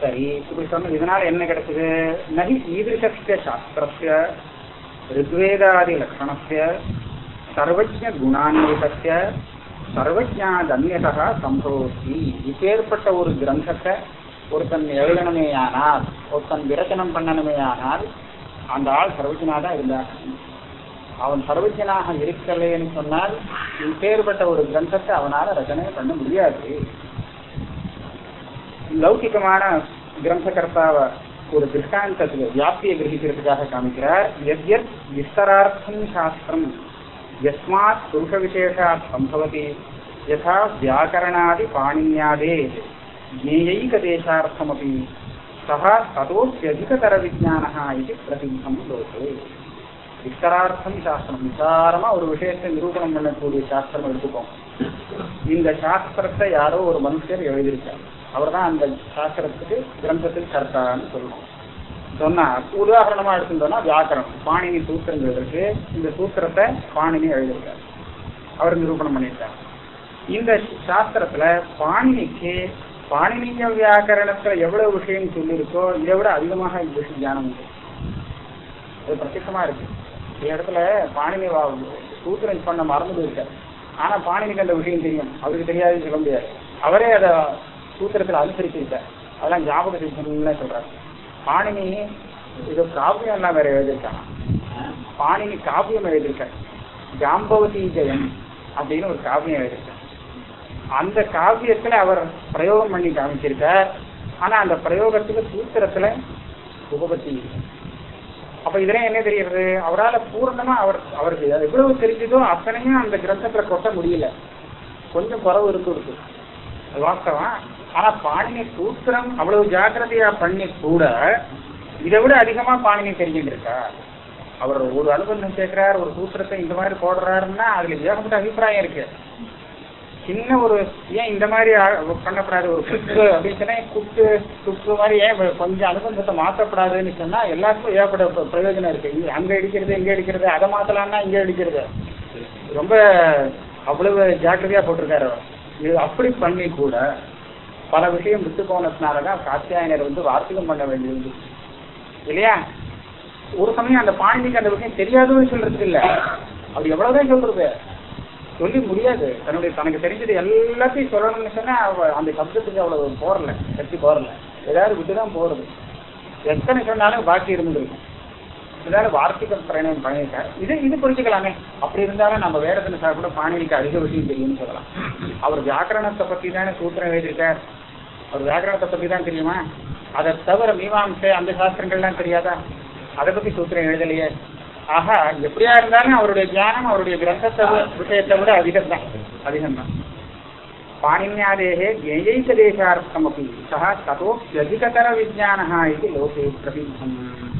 சரி இப்படி சொன்ன இதனால என்ன கிடைச்சது? நகி ஈதிருஷஸ்ய சாஸ்திரஸ்ய ரிக்வேதாதி லட்சணஸ்ய சர்வஜ குணான்விதஸ்ய சர்வஜாதன்யதா சம்பவத்தி இப்பேற்பட்ட ஒரு கிரந்தத்தை ஒருத்தன் எழுதணுமேயானால் ஒருத்தன் விரச்சனம் பண்ணணுமேயானால் அந்த ஆள் சர்வஜனாக தான் இருந்தார். அவன் சர்வஜனாக இருக்கலைன்னு சொன்னால் இப்பேற்பட்ட ஒரு கிரந்தத்தை அவனால் ரச்சனை பண்ண முடியாது. லௌகிகமான கிரந்தகர்த்தாவை ஒரு திருஷ்டாந்தத்துக்கு வியாப்தியை கிரகிக்கிறதுக்காக காமிக்கிறார் எத்யத் விஸ்தரார்த்தம் சாஸ்திரம் யஸ்மாத் புருஷ விசேஷாத் சம்பவதி யதா வியாக்கரணாதி பாணின்யாதே ஜேயைகதேசார்த்தமபி சः ததோப்யதிகதர விஜானः இது பிரசித்தம் லோகே விசாரார்த்தம் சாஸ்திரம். விசாரமா ஒரு விஷயத்தை நிரூபணம் பண்ணக்கூடிய சாஸ்திரம் எடுத்துப்போம் இந்த சாஸ்திரத்தை யாரோ ஒரு மனுஷர் எழுதியிருக்கார். அவர் தான் அந்த சாஸ்திரத்துக்கு கிரந்தத்துக்கு கர்த்தான்னு சொல்லுவோம் சொன்னா உதாரணமா எடுத்துட்டோம்னா வியாக்கரணம். பாணினி சூத்திரங்கள் இருக்கு இந்த சூத்திரத்தை பாணினி எழுதியிருக்கார். அவர் நிரூபணம் பண்ணியிருக்கார். இந்த சாஸ்திரத்துல பாணினிக்கு பாணினிய வியாக்கரணத்துல எவ்வளவு விஷயம் சொல்லியிருக்கோ இதை விட அதிகமாக இந்த விஷயம் தியானம் உண்டு. அது பிரத்யட்சமா இருக்கு. இடத்துல பாணினி வா- சூத்திரம் பண்ண மறந்து போயிருக்காரு ஆனா பாணினிக்கு அந்த விஷயம் தெரியும். அவருக்கு தெரியாதுன்னு சொல்ல முடியாது. அவரே அதை சூத்திரத்துல அனுசரிச்சிருக்கார். அதெல்லாம் ஞாபகத்தை சொல்றாரு. பாணினி இது காவியம் எல்லாம் வேற எழுதியிருக்காங்க பாணினி காவியம் எழுதியிருக்காரு. ஜாம்பவதி ஜெயம் அப்படின்னு ஒரு காவியம் எழுதியிருக்கார். அந்த காவியத்துல அவர் பிரயோகம் பண்ணி காமிச்சிருக்கார். ஆனா அந்த பிரயோகத்துல சூத்திரத்துல உபபத்தி இருக்கு. அப்ப இதுல என்ன தெரியுது? அவரால பூர்ணமா அவர் அவருக்கு எவ்வளவு தெரிஞ்சதோ அத்தனையும் அந்த கிரந்தத்துல கொட்ட முடியல. கொஞ்சம் குறவு இருக்கு இருக்கு அது வாஸ்தவம். ஆனா பாணினி சூத்திரம் அவ்வளவு ஜாக்கிரதையா பண்ணி கூட இதை விட அதிகமா பாணினி தெரிஞ்சுட்டு இருக்கா அவர் ஒரு அனுபந்தம் கேட்கிறார் ஒரு சூத்திரத்தை இந்த மாதிரி போடுறாருன்னா அதுல ஏகப்பட்ட அபிப்பிராயம் இருக்கு. சின்ன ஒரு ஏன் இந்த மாதிரி பண்ணக்கூடாது ஒரு குத்து அப்படின்னு சொன்னா குத்து துப்பு மாதிரி ஏன் கொஞ்சம் அனுபவத்தை மாற்றப்படாதுன்னு சொன்னா எல்லாருக்கும் ஏற்பட பிரயோஜனம் இருக்கு. இங்க அங்க அடிக்கிறது இங்க அடிக்கிறது அதை மாத்தலாம்னா இங்க அடிக்கிறது. ரொம்ப அவ்வளவு ஜாக்கிரதையா போட்டிருக்காரு இது அப்படி பண்ணி கூட பல விஷயம் விட்டு போனதுனாலதான் காத்தியாயனர் வந்து வார்த்தகம் பண்ண வேண்டியது இல்லையா? ஒரு சமயம் அந்த பாண்டிக்கு அந்த விஷயம் தெரியாதுன்னு சொல்றது இல்ல. அவர் எவ்வளவுதான் சொல்றது? சொல்லி முடியாது. தன்னுடைய தனக்கு தெரிஞ்சது எல்லாத்தையும் சொல்லணும்னு சொன்னா அந்த சப்தத்துக்கு அவ்வளவு போறல கட்சி போறல. ஏதாவது விட்டுதான் போறது. எத்தனை சொன்னாலும் பாக்கி இருந்துருக்கும். இதனால வார்த்திக பிரயணம் பண்ணியிருக்கார் இது இது புரிஞ்சுக்கலாமே. அப்படி இருந்தாலும் நம்ம வேடத்துல சார் கூட பாணினிக்கு அதிக விஷயம் தெரியும்னு சொல்லலாம். அவர் வியாக்கரணத்தை பத்தி தானே சூத்திரம் எழுதியிருக்கார். அவர் வியாக்கரணத்தை பத்தி தான் தெரியுமா? அதை தவிர மீமாம்சை அந்த சாஸ்திரங்கள்லாம் தெரியாதா? அதை பத்தி சூத்திரம் எழுதலையே. ஆக எப்படியா இருந்தாலும் அவருடைய ஞானம் அவருடைய கிரந்தத்தை விஷயத்தை விட அதிகம்தான். அதிகம்தான். பாணின்யாதேகே ஜெயைகதேசார்த்தம் அப்படி சக ததோப்யதிகதர விஜானா இது லோகே பிரசித்தம்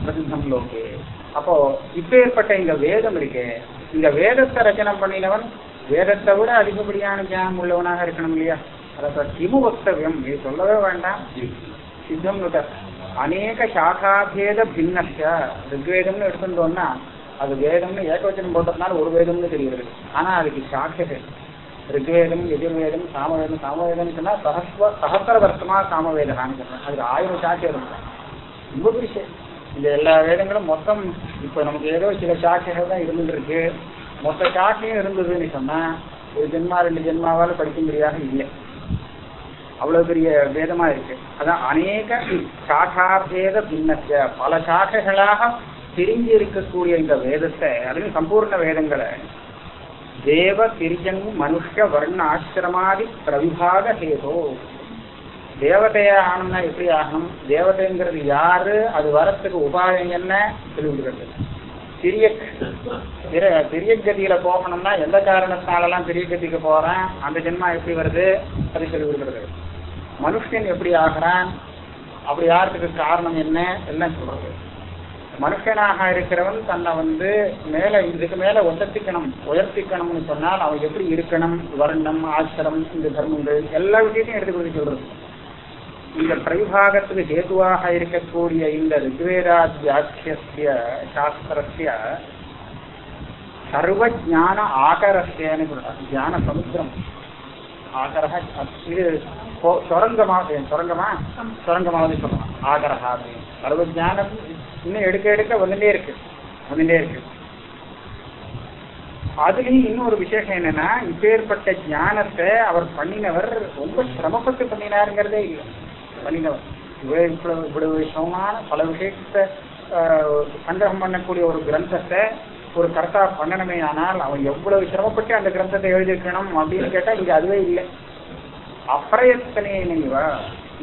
பிரசித்தம் லோகே. அப்போ இப்பேற்பட்ட இந்த வேதம் இருக்கே இந்த வேதத்தை ரச்சனை பண்ணினவன் வேதத்தை விட அதிகப்படியான ஞானம் உள்ளவனாக இருக்கணும் இல்லையா? அதை கிமு வக்தவியம். இது சொல்லவே வேண்டாம். சித்தம் அநேக சாகாபேத பின்னஸ்ய. ரிக்வேதம்னு எடுத்துட்டோம்னா அது வேதம்னு ஏகவச்சனம் போட்டதுனால ஒரு வேதம்னு தெரிகிறது. ஆனா அதுக்கு சாட்சிகள் ரிக்வேதம் எதிர்வேதம் சாமவேதம் சாமவேதம் சொன்னா சஹஸ்வ சஹஸ்ர வருஷமா சாமவேதகான்னு சொல்றேன் அதுக்கு ஆயிரம் சாட்சி இருக்கும் ரொம்ப பெருசு இந்த எல்லா வேதங்களும் மொத்தம் இப்ப நமக்கு ஏதோ சில சாட்சிகள் தான் இருந்துட்டு இருக்கு மொத்த சாட்சியும் இருந்ததுன்னு சொன்னா ஒரு ஜென்மா ரெண்டு ஜென்மாவால படிக்கும்படியாக இல்லை. அவ்வளவு பெரிய வேதமா இருக்கு. அதான் அநேக சாகாபேத பின்னத்த பல சாக்கைகளாக பிரிஞ்சு இருக்கக்கூடிய இந்த வேதத்தை அதுவும் சம்பூர்ண வேதங்களை தேவ திரியன் மனுஷ வர்ண ஆசிரமாதி பிரவிபாக ஹேதோ தேவதையா ஆகணும்னா எப்படி ஆகணும் தேவதைங்கிறது யாரு அது வரத்துக்கு உபாயம் என்ன சொல்லிவிடுறது திரிய பெரிய கதியில போகணும்னா எந்த காரணத்தாலெல்லாம் பெரிய கதிக்கு போறேன் அந்த ஜென்மா எப்படி வருது அது சொல்லி மனுஷன் எப்படி ஆகிறான் அப்படி யாருக்கு காரணம் என்ன எல்லாம் சொல்றது மனுஷனாக இருக்கிறவன் தன்னை வந்து மேல இதுக்கு மேல உயர்த்திக்கணும். உயர்த்திக்கணும்னு சொன்னால் அவன் எப்படி இருக்கணும்? வர்ணம் ஆசிரம் இந்த தர்மங்கள் எல்லா விஷயத்தையும் எடுத்து கொடுத்து சொல்றது. இந்த பிரவிபாகத்துக்கு ஹேதுவாக இருக்கக்கூடிய இந்த ரிக்வேதாத்தியாட்சிய சாஸ்திரஸ்ய சர்வ ஜான ஆகரஸ்யன்னு சொல்றாங்க. ஞான சமுத்திரம். ஆகரஹ இது சுரங்கமா சுரங்கமா? சுரங்கமாவது சொல்லலாம் ஆகரஹா அப்படின்னு சர்வ ஞானம் இன்னும் எடுக்க எடுக்க வந்துட்டே இருக்கு. வந்துட்டே இருக்கு. அதுலயும் இன்னொரு விசேஷம் என்னன்னா இப்பேற்பட்ட ஞானத்தை அவர் பண்ணினவர் ரொம்ப சிரமப்பட்டு பண்ணினாருங்கிறதே இல்லை. பண்ணினவர். இவ்வளவு இவ்வளவு இவ்வளவு விஷயமான பல விஷயத்தை சங்கிரகம் பண்ணக்கூடிய ஒரு கிரந்தத்தை ஒரு கரெக்டா பண்ணணுமே ஆனால் அவன் எவ்வளவு சிரமப்பட்டு அந்த கிரந்தத்தை எழுதியிருக்கணும் அப்படின்னு கேட்டா இங்க அதுவே இல்லை. அப்பிரயத்தனேனைவ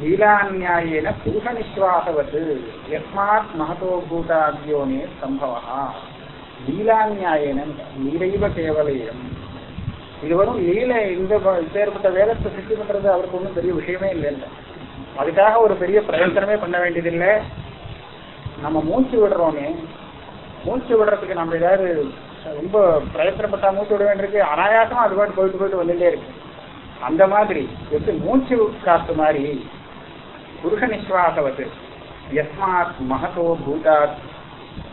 லீலாநியாயேன புருஷனிஸ்வாசவது யஸ்மாத் மகதோ பூதாத்யோனே சம்பவா லீலாநியாயேன லீலைவ கேவலையம். இது வரும் லீலை இந்த வ- இப்பேற்பட்ட வேதத்தை சிருஷ்டி பண்றது அவருக்கு ஒன்றும் பெரிய விஷயமே இல்லை. அதுக்காக ஒரு பெரிய பிரயத்தனமே பண்ண வேண்டியதில்லை. நம்ம மூச்சு விடுறோமே. மூச்சு விடுறதுக்கு நம்ம ஏதாவது ரொம்ப பிரயத்தனப்பட்டா மூச்சு விட வேண்டியிருக்கு. அனாயாசமா அது பாட்டு போயிட்டு போயிட்டு வந்துட்டே இருக்கு. அந்த மாதிரி எப்படி மூச்சு காத்து மாதிரி குருக நிஸ்வாசவத்து யஸ்மாத் மகதோ பூதாத்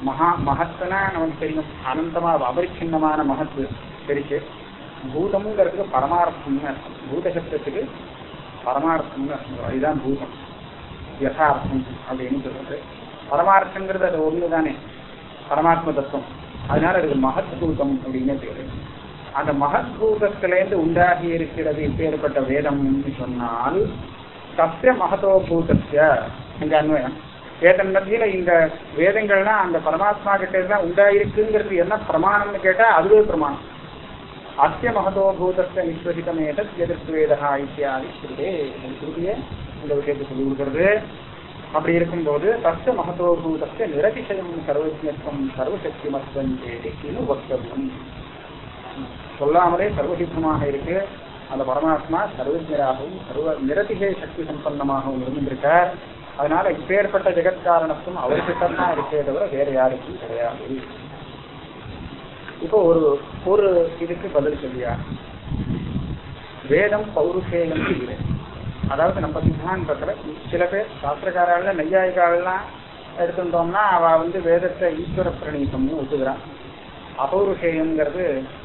மகா மகத்துனா நமக்கு தெரியும் அனந்தமா அபரிச்சின்னமான மகத்து தெரிச்சு பூதம்ங்கிறதுக்கு பரமார்த்தம்னு அர்த்தம் பூத சப்தத்துக்கு பரமார்த்தம்னு அர்த்தம் இதுதான் பூதம் யசார்த்தம் அப்படின்னு சொல்றது பரமார்த்தங்கிறது அது ஒண்ணு தானே பரமாத்ம தத்துவம் அதனால அதுக்கு மகத்பூதம் அப்படின்னு பேரு. அந்த மகத் பூதத்திலேருந்து உண்டாகி இருக்கிறது இப்பேற்பட்ட வேதம்னு சொன்னால் சத்திய மகதோ பூதஸ்ய இங்க அன்வயம். வேதன் மத்தியில இந்த வேதங்கள்லாம் அந்த பரமாத்மா கிட்ட தான் உண்டாயிருக்குங்கிறது என்ன பிரமாணம்னு கேட்டா அதுவே பிரமாணம். அத்திய மகதோ பூதஸ்ய நிஸ்வசிதமேதத் எதிர்வேதா இத்தியாதி ஸ்ருதே. ஸ்ருதியே இந்த விஷயத்தை சொல்லி கொடுக்கிறது. அப்படி இருக்கும்போது தஸ்ய மகதோ பூதஸ்ய நிரதிசயம் சர்வஜத்வம் சர்வசக்திமத்வம் சேதி இன்னும் வக்தவியம். சொல்லாமலே சர்வசித்தமாக இருக்கு. அந்த பரமாத்மா சர்வஜராகவும் சர்வ நிரதிகை சக்தி சம்பன்னமாகவும் இருந்திருக்கார். அதனால இப்பேற்பட்ட ஜெகத்காரணத்தும் அவருக்கு தான் இருக்கே தவிர வேற யாருக்கும் கிடையாது. இப்போ ஒரு ஒரு இதுக்கு பதில் சொல்லியா? வேதம் பௌருஷேயம் இல்லை. அதாவது நம்ம சித்தாந்தத்துல சில பேர் சாஸ்திரக்காரர்கள் நையாயிகாலாம் எடுத்துட்டோம்னா அவ வந்து வேதத்தை ஈஸ்வர பிரணீதம்னு ஒத்துக்கிறான். அபௌருஷேயம்ங்கிறது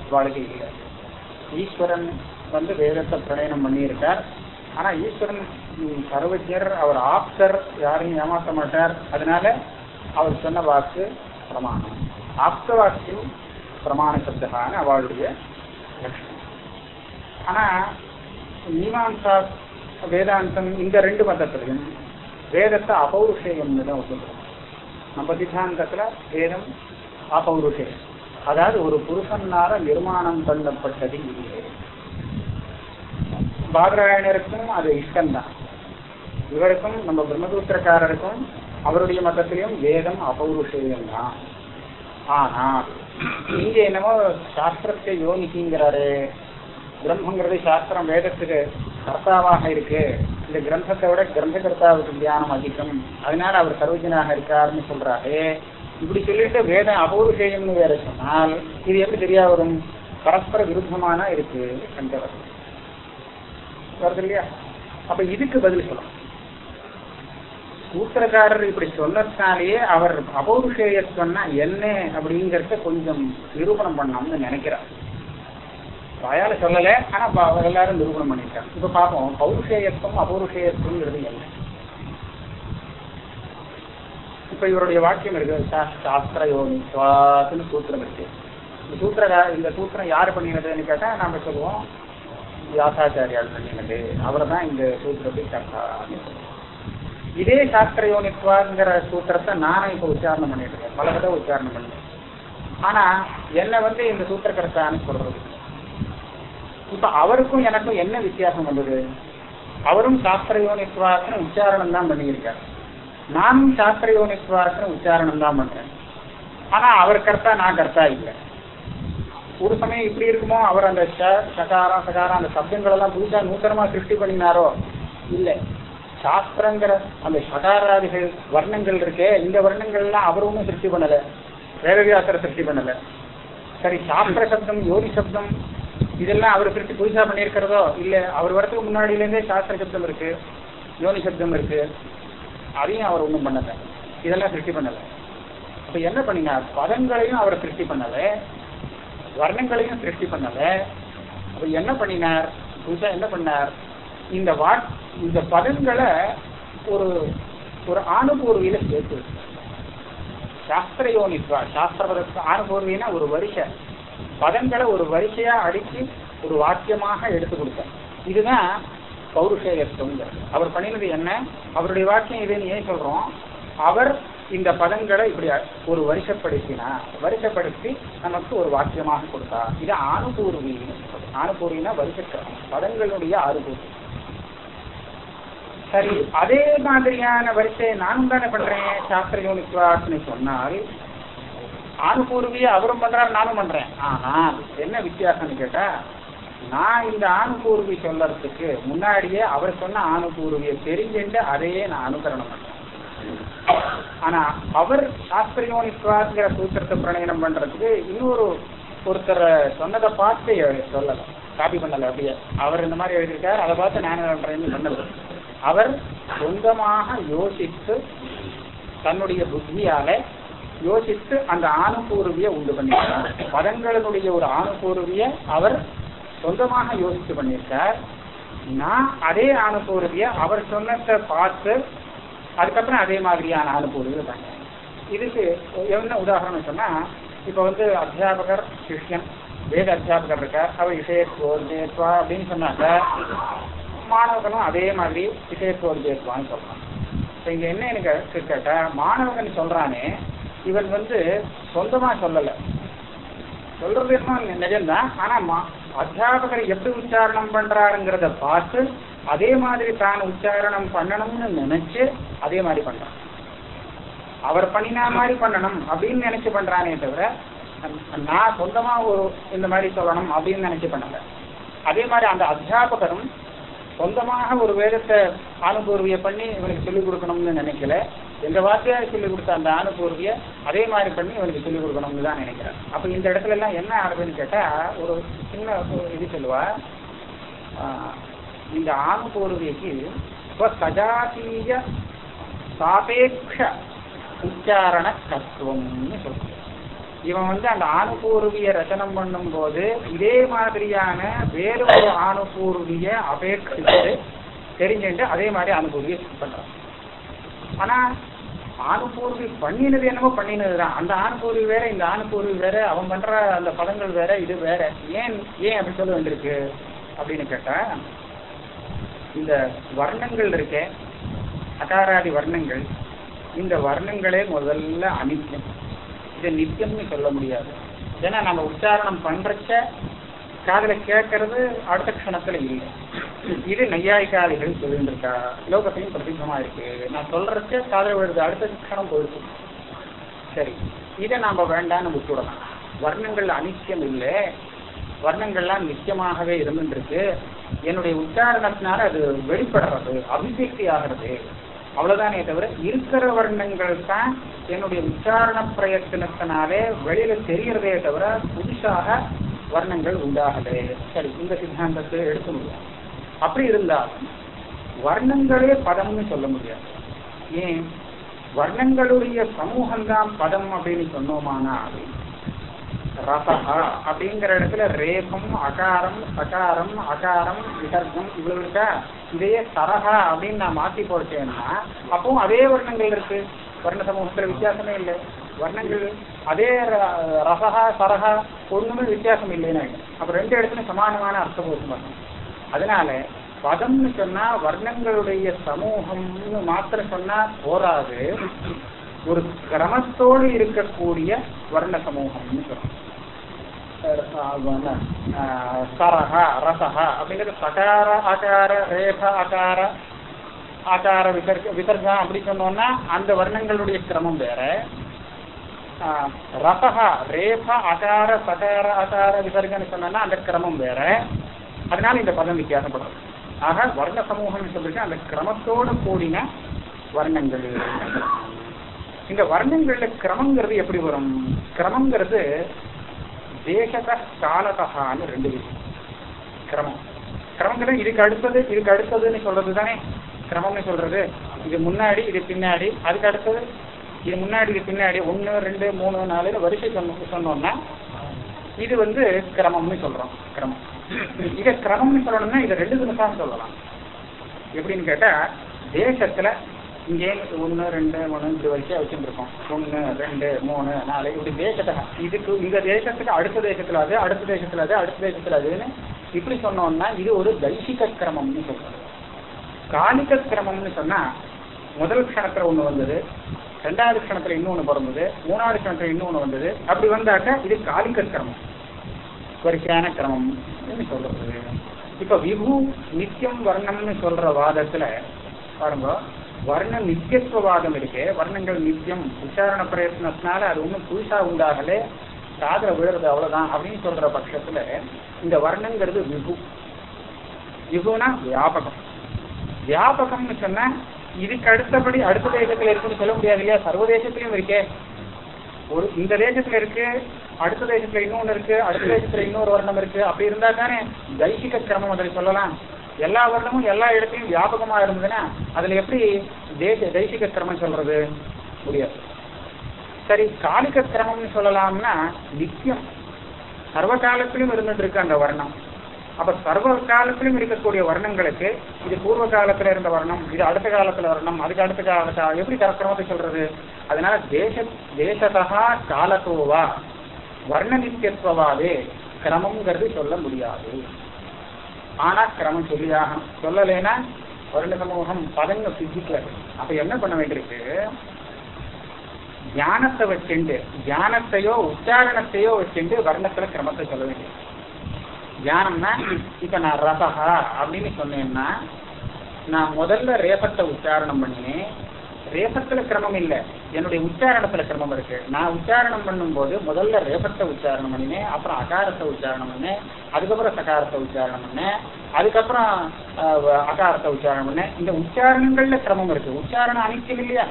வாழ்க்கை இல்லை. ஈஸ்வரன் வந்து வேதத்தை பிரணயனம் பண்ணியிருக்கார். ஆனா ஈஸ்வரன் சர்வஜர் அவர் ஆப்தர் யாரையும் ஏமாற்ற மாட்டார். அதனால அவர் சொன்ன வாக்கு பிரமாணம். ஆப்த வாக்கியம் பிரமாண சப்தகான அவளுடைய ஆனா மீமாம்சா வேதாந்தம் இந்த ரெண்டு மதத்திலையும் வேதத்தை அபௌருஷேயம்னு தான் சொல்றோம் நம்ம சித்தாந்தத்துல வேதம் அபௌருஷேயம். அதாவது ஒரு புருஷனால நிர்மாணம் பண்ணப்பட்டது இல்லை பாதராயணருக்கும் அது இஷ்டம்தான். இவருக்கும் நம்ம பிரம்மசூத்திரக்காரருக்கும் அவருடைய மதத்திலையும் வேதம் அபௌருஷேயம் தான் ஆனா இங்க என்னமோ சாஸ்திரத்தை யோனிக்குங்கிறாரு பிரம்மங்கிறது சாஸ்திரம் வேதத்துக்கு கர்த்தாவாக இருக்கு. இந்த கிரந்தத்தை விட கிரந்தகர்த்தாவுக்கு தியானம் அதிகம். அதனால அவர் சர்வஜனாக இருக்காருன்னு சொல்றாரு. இப்படி சொல்லிட்டு வேதம் அபௌருஷேயம்னு வேற சொன்னால் இது எப்படி சரியா வரும் பரஸ்பர விருத்தமான இருக்கு கண்டவர். வருது இல்லையா? அப்ப இதுக்கு பதில் சொல்லணும். சூத்திரக்காரர் இப்படி சொன்னதுனாலேயே அவர் அபௌருஷேய சொன்னா என்ன அப்படிங்கறத கொஞ்சம் நிரூபணம் பண்ணலாம்னு நினைக்கிறார். வாயால சொல்லல ஆனா அவர் எல்லாரும் நிரூபணம் பண்ணிட்டாங்க இப்ப பாப்போம் பௌருஷேயத்துவம் அபௌருஷேயத்துவங்கிறது என்ன? இப்ப இவருடைய வாக்கியம் இருக்கு சா- சாஸ்திர யோனி சுவாத்துன்னு சூத்திரம் இருக்கு. இந்த சூத்திர இந்த சூத்திரம் யாரு பண்ணினதுன்னு கேட்டா நாம சொல்லுவோம் வியாசாச்சாரியால் பண்ணினது அவரை தான் இந்த சூத்திரத்தை கரெக்டாக இதே சாஸ்திர யோனித்வாங்கிற சூத்திரத்தை நானும் இப்போ உச்சாரணம் பண்ணிட்டு இருக்கேன் பல தடவை உச்சாரணம் பண்ணேன் ஆனா என்னை வந்து இந்த சூத்திரகர்த்தான்னு சொல்றது இப்ப அவருக்கும் எனக்கும் என்ன வித்தியாசம் வந்தது? அவரும் சாஸ்திர யோனித்வாசன உச்சாரணம் தான் பண்ணியிருக்காரு. நானும் சாஸ்திர யோனித்வாசன உச்சாரணம் தான் பண்றேன். ஆனா அவர் கர்த்தா நான் கர்த்தா இல்லை. ஒரு சமயம் இப்படி இருக்குமோ? அவர் அந்த ச- சகாரம் சகாரம் அந்த சப்தங்கள் எல்லாம் புதுசா நூத்தனமா சிருஷ்டி பண்ணினாரோ? இல்ல. சாஸ்திரங்கிற அந்த சகாராதிகள் வர்ணங்கள் இருக்கே இந்த வர்ணங்கள்லாம் அவர் ஒன்றும் சிருஷ்டி பண்ணல. வேதவியாசர சிருஷ்டி பண்ணல. சரி சாஸ்திர சப்தம் யோனி சப்தம் இதெல்லாம் அவர் சிருஷ்டி புதுசா பண்ணியிருக்கிறதோ? இல்ல. அவர் வரதுக்கு முன்னாடியில இருந்தே சாஸ்திர சப்தம் இருக்கு யோனி சப்தம் இருக்கு. அதையும் அவர் ஒன்றும் பண்ணல. இதெல்லாம் சிருஷ்டி பண்ணல. அப்ப என்ன பண்ணினார்? பதங்களையும் அவர் சிருஷ்டி பண்ணல. வர்ணங்களையும் சிருஷ்டி பண்ணல. அவர் என்ன பண்ணினார்? புதுசா என்ன பண்ணார்? இந்த வா இந்த பதன்களை ஒரு ஒரு ஆணுபூர்வியில சேர்த்து வச்சார். சாஸ்திர யோனித்வா சாஸ்திர ஆணுபூர்வினா ஒரு வரிசை. பதங்களை ஒரு வரிசையா அடிச்சு ஒரு வாக்கியமாக எடுத்து கொடுத்தார். இதுதான் பௌருஷேயத்துவங்கிறது அவர் பண்ணினது என்ன? அவருடைய வாக்கியம் இதுன்னு ஏன் சொல்றோம்? அவர் இந்த பதங்களை இப்படி ஒரு வருஷப்படுத்தினா வரிசைப்படுத்தி நமக்கு ஒரு வாக்கியமாக கொடுத்தா இது ஆணுபூர்வின்னு சொல்றது. ஆணுபூர்வினா வரிசைக்கிரமம் பதங்களுடைய ஆறுபூர்வி சரி அதே மாதிரியான வரிசையை நானும் தானே பண்றேன் சாஸ்திர யூனிக்வாஸ்ன்னு சொன்னால் ஆணுபூர்விய அவரும் பண்றாரு நானும் பண்றேன் ஆனால் என்ன வித்தியாசம்னு கேட்டா நான் இந்த ஆணுபூர்வி சொல்லறதுக்கு முன்னாடியே அவர் சொன்ன ஆணுபூர்வியை தெரிஞ்சுட்டு அதையே நான் அனுகரணம் பண்றேன் ஆனா அவர் சாஸ்திரியோனித்வாங்கிற சூத்திரத்தை பிரணயனம் பண்றதுக்கு இன்னொரு ஒருத்தர் சொன்னதை பார்த்து சொல்லல காப்பி பண்ணல அப்படியே. அவர் இந்த மாதிரி எழுதியிருக்காரு அதை பார்த்து நான் பண்றேன்னு பண்ணல. அவர் சொந்தமாக யோசித்து தன்னுடைய புத்தியால யோசித்து அந்த ஆணுபூர்விய உண்டு பண்ணியிருக்கார். பதங்களினுடைய ஒரு ஆணுபூர்விய அவர் சொந்தமாக யோசித்து பண்ணியிருக்கார். நான் அதே ஆணுபூர்விய அவர் சொன்னதை பார்த்து அதுக்கப்புறம் அதே மாதிரியான அனுபவங்கள் பண்ணேன் இதுக்கு என்ன உதாரணம் சொன்னா இப்போ வந்து அத்தியாபகர் சிஷ்யன் வேத அத்தியாபகர் இருக்கார். அவர் இசையத்துவோர்ஜேத்வா அப்படின்னு சொன்னாங்க மாணவர்களும் அதே மாதிரி இசையத்துவோர்ஜேத்வான்னு சொல்றான் இப்போ இங்க என்ன எனக்கு கேட்டா மாணவன் சொல்றானே இவன் வந்து சொந்தமா சொல்லலை. சொல்றது என்ன நிஜம்தான். ஆனா மா- அத்தியாபகர் எப்படி உச்சாரணம் பண்றாருங்கிறத பார்த்து அதே மாதிரி தான் உச்சாரணம் பண்ணணும்னு நினைச்சு அதே மாதிரி பண்றான் அவர் பண்ணினா மாதிரி பண்ணணும் அப்படின்னு நினைச்சு பண்றானே தவிர நான் சொந்தமா ஒரு இந்த மாதிரி சொல்லணும் அப்படின்னு நினைச்சு பண்ணல. அதே மாதிரி அந்த அத்தியாபகரும் சொந்தமாக ஒரு வேதத்தை ஆணுபூர்விய பண்ணி இவனுக்கு சொல்லிக் கொடுக்கணும்னு நினைக்கல. எந்த வார்த்தையாக சொல்லிக் கொடுத்த அந்த ஆணுபூர்விய அதே மாதிரி பண்ணி இவனுக்கு சொல்லிக் கொடுக்கணும்னு தான் நினைக்கிறேன் அப்போ இந்த இடத்துல எல்லாம் என்ன ஆகுதுன்னு கேட்டா ஒரு சின்ன ஒரு இது சொல்லுவா. ஆஹ், இந்த ஆணுபூர்விக்கு சஜாதீய சாபேக்ஷ உச்சாரண தத்துவம்னு சொல்லுவாங்க இவன் வந்து அந்த ஆணுபூர்விய ரச்சனம் பண்ணும்போது இதே மாதிரியான வேறு ஒரு ஆணுபூர்விய அபேட்சித்து தெரிஞ்சுட்டு அதே மாதிரி அனுபூர்விய பண்றான். ஆனா ஆணுபூர்வி பண்ணினது என்னமோ பண்ணினதுதான். அந்த ஆணுபூர்வி வேற இந்த ஆணுபூர்வி வேற அவன் பண்ற அந்த படங்கள் வேற இது வேற. ஏன் ஏன் அப்படி சொல்ல வேண்டியிருக்கு அப்படின்னு கேட்டா இந்த வர்ணங்கள் இருக்க அகாராதி வர்ணங்கள் இந்த வர்ணங்களே முதல்ல அனித்தியம் இதை நித்தியம்னு சொல்ல முடியாது. ஏன்னா நம்ம உச்சாரணம் பண்றச்ச காதல கேட்கறது அடுத்த கணத்துல இல்லை. இது நையாயிகாதிகள் சொல்லிட்டு இருக்கா லோகத்தையும் பிரசித்தமா இருக்கு. நான் சொல்றச்ச காதுல விழுது அடுத்த கணம் போயிடுச்சு. சரி இதை நாம வேண்டாம்னு விட்டுடலாம். வர்ணங்கள் அனித்தியம் இல்லை. வர்ணங்கள்லாம் நிச்சயமாகவே இருந்துருக்கு. என்னுடைய உச்சாரணத்தினால அது வெளிப்படுறது அபிவியக்தி ஆகிறது அவ்வளவுதானே தவிர இருக்கிற வர்ணங்கள் தான் என்னுடைய உச்சாரண பிரயத்தனத்தினாலே வெளியில தெரியறதே தவிர புதுசாக வர்ணங்கள் உண்டாகலே. சரி இந்த சித்தாந்தத்தை எடுக்க முடியாது அப்படி இருந்தால் வர்ணங்களே பதம்னு சொல்ல முடியாது. ஏன்? வர்ணங்களுடைய சமூகம்தான் பதம் அப்படின்னு சொன்னோமானா அப்படின்னு ரசகா அப்படிங்கிற இடத்துல ரேபம் அகாரம் சகாரம் அகாரம் விசர்க்கம் இவ்வளவு இருக்கா? இதையே சரஹா அப்படின்னு நான் மாத்தி போட்டேன்னா அப்பவும் அதே வர்ணங்கள் இருக்கு. வர்ண சமூகத்துல வித்தியாசமே இல்லை. வர்ணங்கள் அதே ர- சரகா ஒண்ணுமே வித்தியாசம் இல்லைன்னு அப்ப ரெண்டு இடத்துல சமானமான அர்த்தபோதம் வரணும் அதனால பதம்னு சொன்னா வர்ணங்களுடைய சமூகம்னு மாத்திரம் சொன்னா போராது ஒரு கிரமத்தோடு இருக்கக்கூடிய வர்ண சமூகம்னு சொல்றோம். சரஹ ரசஹ அப்படிங்கிறது சகார ஆகார ரேப அகார ஆகார விசர்க விசர்கம் அப்படி சொன்னோம்னா அந்த வர்ணங்களுடைய கிரமம் வேற. ஆஹ், ரசஹ ரேப அகார சகார அகார விசர்கன்னு சொன்னோம்னா அந்த கிரமம் வேற. அதனால இந்த பதம் வித்தியாசப்படும். ஆக வர்ண சமூகம்னு சொல்லிட்டு அந்த கிரமத்தோடு கூடின வர்ணங்கள். இந்த வர்ணங்கள்ல கிரமங்கிறது எப்படி வரும்? கிரமங்கிறது தேசக காலகான்னு ரெண்டு விஷயம். கிரமம். கிரமங்கிறது இதுக்கு அடுத்தது இதுக்கு அடுத்ததுன்னு சொல்றது தானே கிரமம்னு சொல்றது. இது முன்னாடி இது பின்னாடி. அதுக்கு அடுத்தது? இது முன்னாடி இது பின்னாடி. ஒன்று ரெண்டு மூணு நாலு வரிசை சொன்ன சொன்னோம்னா இது வந்து கிரமம்னு சொல்றோம். கிரமம். இத கிரமம்னு சொல்லணும்னா இதை ரெண்டு தான் சொல்லலாம். எப்படின்னு கேட்டா தேசத்துல இங்கே ஒன்று ரெண்டு மூணு இப்படி வரிசையாக வச்சுருக்கோம் ஒன்று ரெண்டு மூணு நாலு இப்படி தேசத்தை இதுக்கு இந்த தேசத்துக்கு அடுத்த தேசத்துல அது அடுத்த தேசத்துல அது அடுத்த தேசத்துல அதுன்னு இப்படி சொன்னோம்னா இது ஒரு தைசிக கிரமம்னு சொல்றோம் காலிக கிரமம்னு சொன்னா முதல் க்ஷணத்தில் ஒண்ணு வந்தது ரெண்டாவது க்ஷணத்தில் இன்னொன்னு பிறந்தது மூணாவது க்ஷணத்துல இன்னொன்னு வந்தது. அப்படி வந்தாக்க இது காலிக கிரமம். வரிசையான கிரமம் சொல்றது. இப்ப விபு நித்தியம் வர்ணம்னு சொல்ற வாதத்துல பாருங்க வர்ண நித்தியத்துவவாதம் இருக்கு வர்ணங்கள் நித்தியம் உச்சாரண பிரயத்னத்தினால அது ஒண்ணும் புதுசா உண்டாகல காதல விழுறது அவ்வளவுதான் அப்படின்னு சொல்ற பட்சத்துல இந்த வர்ணங்கிறது விபு. விபுனா வியாபகம். வியாபகம்னு சொன்னா இதுக்கு அடுத்தபடி அடுத்த தேசத்துல இருக்குன்னு சொல்ல முடியாது இல்லையா? சர்வதேசத்திலயும் இருக்கே. ஒரு இந்த தேசத்துல இருக்கு அடுத்த தேசத்துல இன்னொன்னு இருக்கு அடுத்த தேசத்துல இன்னொரு வர்ணம் இருக்கு. அப்படி இருந்தா தானே தைசிக கிரமம் அதை சொல்லலாம். எல்லா வருடமும் எல்லா இடத்தையும் வியாபகமா இருந்ததுன்னா அதுல எப்படி தேச தேசிக கிரமம் சொல்றது? முடியாது. சரி காலிக கிரமம்னு சொல்லலாம்னா நித்தியம். சர்வ காலத்திலும் இருந்துட்டு இருக்கு அந்த வர்ணம். அப்ப சர்வ காலத்திலும் இருக்கக்கூடிய வர்ணங்களுக்கு இது பூர்வ காலத்துல இருந்த வர்ணம் இது அடுத்த காலத்துல வரணும் அதுக்கு அடுத்த காலத்தா எப்படி கிரமத்தை சொல்றது? அதனால தேச தேசதா காலத்துவா. வர்ண நித்தியத்துவாவே கிரமம்ங்கிறது சொல்ல முடியாது. ஆனா கிரமம் சொல்லியாகணும். சொல்லலைன்னா வருட சமூகம் பதங்க சித்திக்கல. அப்ப என்ன பண்ண வேண்டியிருக்கு? ஞானத்தை வச்சுண்டு ஞானத்தையோ உச்சாரணத்தையோ வச்சுண்டு வருணத்துல கிரமத்தை சொல்ல வேண்டியது தியானம்னா இப்ப நான் ரசகா அப்படின்னு சொன்னேன்னா நான் முதல்ல ரேபத்தை உச்சாரணம் பண்ணினேன் ரேபத்துல கிரமம் இல்ல. என்னுடைய உச்சாரணத்துல கிரமம் இருக்கு. நான் உச்சாரணம் பண்ணும்போது முதல்ல ரேபத்தை உச்சாரணம் பண்ணினேன் அப்புறம் அகாரத்தை உச்சாரணம் பண்ணேன் அதுக்கப்புறம் சகாரத்தை உச்சாரணம் பண்ணேன் அதுக்கப்புறம் அகாரத்தை உச்சாரணம் பண்ணேன். இந்த உச்சாரணங்கள்ல கிரமம் இருக்கு. உச்சாரணம் அனைத்தும் இல்லையா?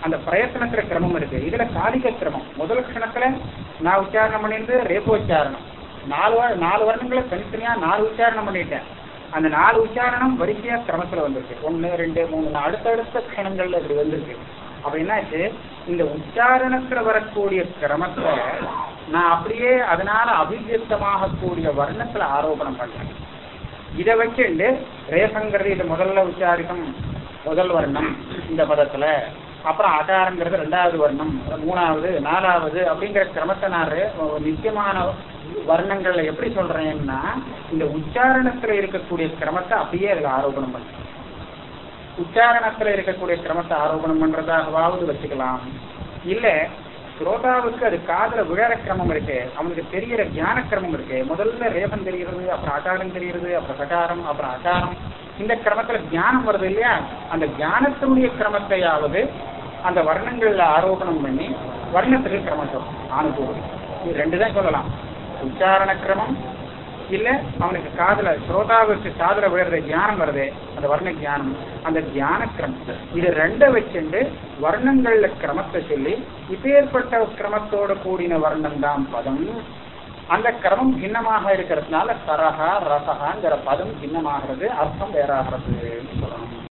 அந்த பிரயத்தனத்துல கிரமம் இருக்கு. இதுல காலிக கிரமம். முதல் கணத்துல நான் உச்சாரணம் பண்ணிருந்து ரேபோச்சாரணம். நாலு வ- நாலு வருடங்களை தனித்தனியா நாலு உச்சாரணம் பண்ணிட்டேன். அந்த நாலு உச்சாரணம் வரிசையா கிரமத்துல வந்திருக்கு. ஒண்ணு ரெண்டு மூணு அடுத்தடுத்த க்ஷணங்கள்ல இப்படி வந்திருக்கு. அப்ப என்னாச்சு? இந்த உச்சாரணத்துல வரக்கூடிய கிரமத்தை நான் அப்படியே அதனால அபிவியத்தமாக கூடிய வர்ணத்துல ஆரோபணம் பண்றேன். இதை வச்சுண்டு ரேசங்கிறது இது முதல்ல உச்சாரிக்கும் முதல் வர்ணம் இந்த பதத்துல. அப்புறம் அகாரங்கிறது ரெண்டாவது வர்ணம் மூணாவது நாலாவது அப்படிங்கிற கிரமத்தை நான் நித்தியமான வர்ணங்கள்ல எப்படி சொல்றேன்னா இந்த உச்சாரணத்துல இருக்கக்கூடிய கிரமத்தை அப்படியே அதுல ஆரோபணம் பண்றேன் உச்சாரணத்துல இருக்கக்கூடிய கிரமத்தை ஆரோபணம் பண்றதாகவாவது வச்சுக்கலாம். இல்ல ஸ்ரோதாவுக்கு அது காதல விழற கிரமம் இருக்கு அவனுக்கு தெரியற ஞான கிரமம் இருக்கு. முதல்ல ரேபம் தெரிகிறது அப்புறம் அகாரம் தெரிகிறது அப்புறம் சகாரம் அப்புறம் அகாரம். இந்த கிரமத்துல ஞானம் வருது இல்லையா? அந்த ஞானத்தினுடைய கிரமத்தையாவது அந்த வர்ணங்கள்ல ஆரோபணம் பண்ணி வர்ணத்துக்கு கிரமம் அனுபவம் இது ரெண்டு தான் சொல்லலாம். உச்சாரண கிரமம் இல்லை அவனுக்கு காதல ஸ்ரோதாவுக்கு காதல விழுற ஞானம் வருது அந்த வர்ண தியானம். அந்த தியான கிரமம் இது ரெண்டை வச்சுண்டு வர்ணங்கள்ல கிரமத்தை சொல்லி இப்பேற்பட்ட கிரமத்தோட கூடின வர்ணம் தான் பதம். அந்த கிரமம் பின்னமாக இருக்கிறதுனால சரகா ரசகாங்கிற பதம் பின்னமாகிறது அர்த்தம் வேறாகிறது. சொல்லணும்